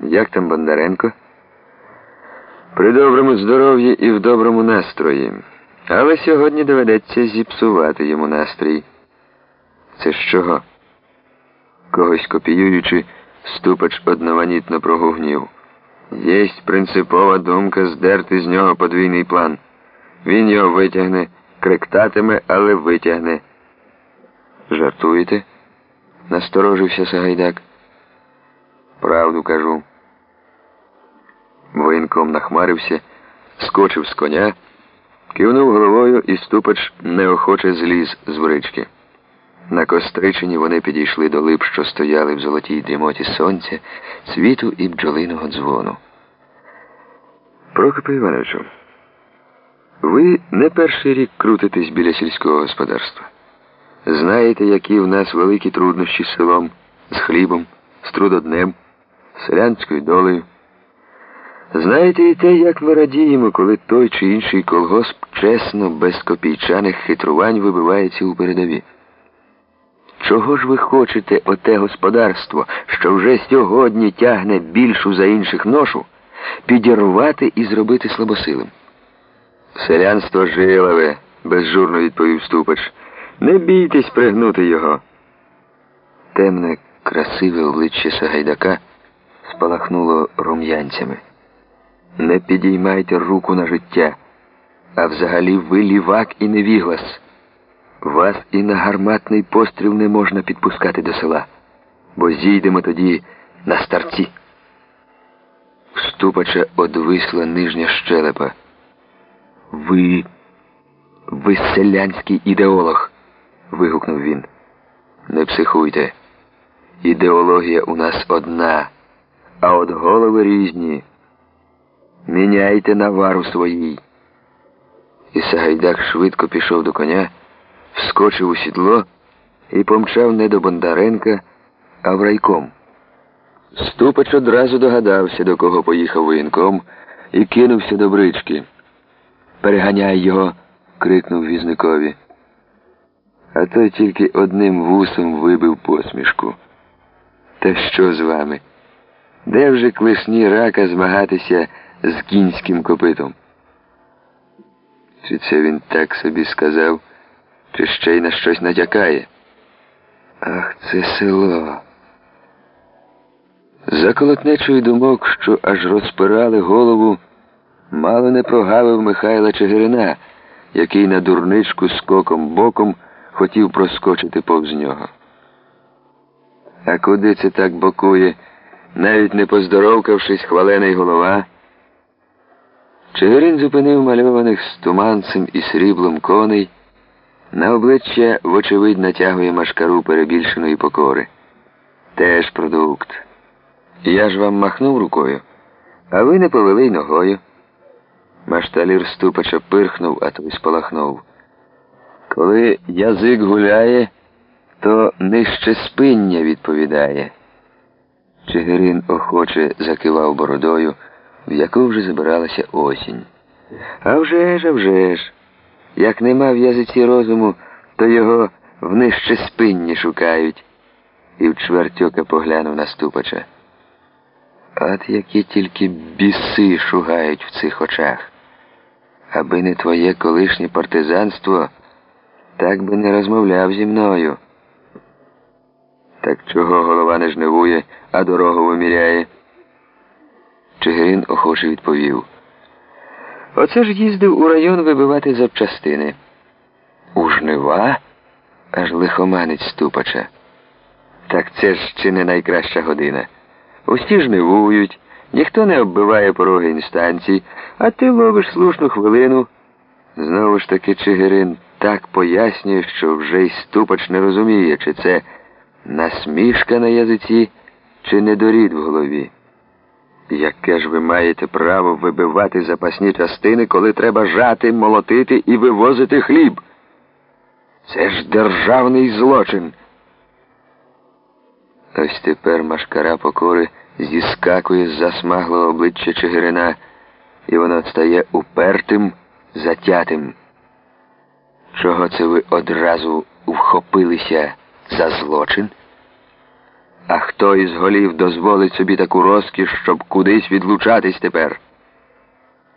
Як там Бондаренко? При доброму здоров'ї і в доброму настрої. Але сьогодні доведеться зіпсувати йому настрій. Це з чого? Когось копіюючи, ступач одноманітно прогугнів. Єсть принципова думка здерти з нього подвійний план. Він його витягне, криктатиме, але витягне. Жартуєте? насторожився Сагайдак. Правду кажу. Воєнком нахмарився, скочив з коня, кивнув головою і ступач неохоче зліз з брички. На костричині вони підійшли до лип, що стояли в золотій дрімоті сонця, світу і бджолиного дзвону. Прокопе Івановичу, ви не перший рік крутитесь біля сільського господарства. Знаєте, які в нас великі труднощі з селом, з хлібом, з трудоднем, з селянською долею. Знаєте і те, як ми радіємо, коли той чи інший колгосп чесно, без копійчаних хитрувань вибивається у передові. Чого ж ви хочете оте господарство, що вже сьогодні тягне більшу за інших ношу, підірвати і зробити слабосилим? Селянство жилове, безжурно відповів ступач. Не бійтесь пригнути його. Темне, красиве обличчя Сагайдака спалахнуло рум'янцями. Не підіймайте руку на життя, а взагалі ви лівак і невіглас. Вас і на гарматний постріл не можна підпускати до села, бо зійдемо тоді на старці. Ступача одвисла нижня щелепа. Ви, ви селянський ідеолог, вигукнув він. Не психуйте. Ідеологія у нас одна, а от голови різні. Міняйте навару своїй. І Сагайдак швидко пішов до коня, вскочив у сідло і помчав не до Бондаренка, а в райком. Ступач одразу догадався, до кого поїхав воєнком, і кинувся до брички. Переганяй його, крикнув візникові. А той тільки одним вусом вибив посмішку. Та що з вами? Де вже клешні рака змагатися з кінським копитом? Чи це він так собі сказав, чи ще й на щось натякає? Ах, це село. За колотнечою думок, що аж розпирали голову, мало не прогавив Михайла Чигирина, який на дурничку скоком боком хотів проскочити повз нього. А куди це так бокує, навіть не поздоровкавшись, хвалений голова? Чигирин зупинив мальованих з туманцем і сріблом коней. На обличчя, вочевидь, натягує машкару перебільшеної покори. Теж продукт. Я ж вам махнув рукою, а ви не повели й ногою. Машталір ступача пирхнув, а той спалахнув. Коли язик гуляє, то нижче спиння відповідає. Чигирин охоче закивав бородою, в яку вже забиралася осінь. А вже ж, а вже ж. Як нема в язиці розуму, то його в нижче спинні шукають. І в чвертьока поглянув на ступача. От які тільки біси шугають в цих очах. Аби не твоє колишнє партизанство, так би не розмовляв зі мною. Так чого голова не жнивує, а дорогу виміряє? Чигирин охоче відповів. Оце ж їздив у район вибивати запчастини. У жнива? аж лихоманець ступача. Так це ж чи не найкраща година. Усі жнивують, ніхто не оббиває пороги інстанцій, а ти ловиш слушну хвилину. Знову ж таки Чигирин так пояснює, що вже й ступач не розуміє, чи це насмішка на язиці, чи недорід в голові. Яке ж ви маєте право вибивати запасні частини, коли треба жати, молотити і вивозити хліб? Це ж державний злочин. Ось тепер машкара покори зіскакує з засмаглого обличчя Чигирина, і воно стає упертим, затятим. Чого це ви одразу вхопилися за злочин? А хто із голів дозволить собі таку розкіш, щоб кудись відлучатись тепер?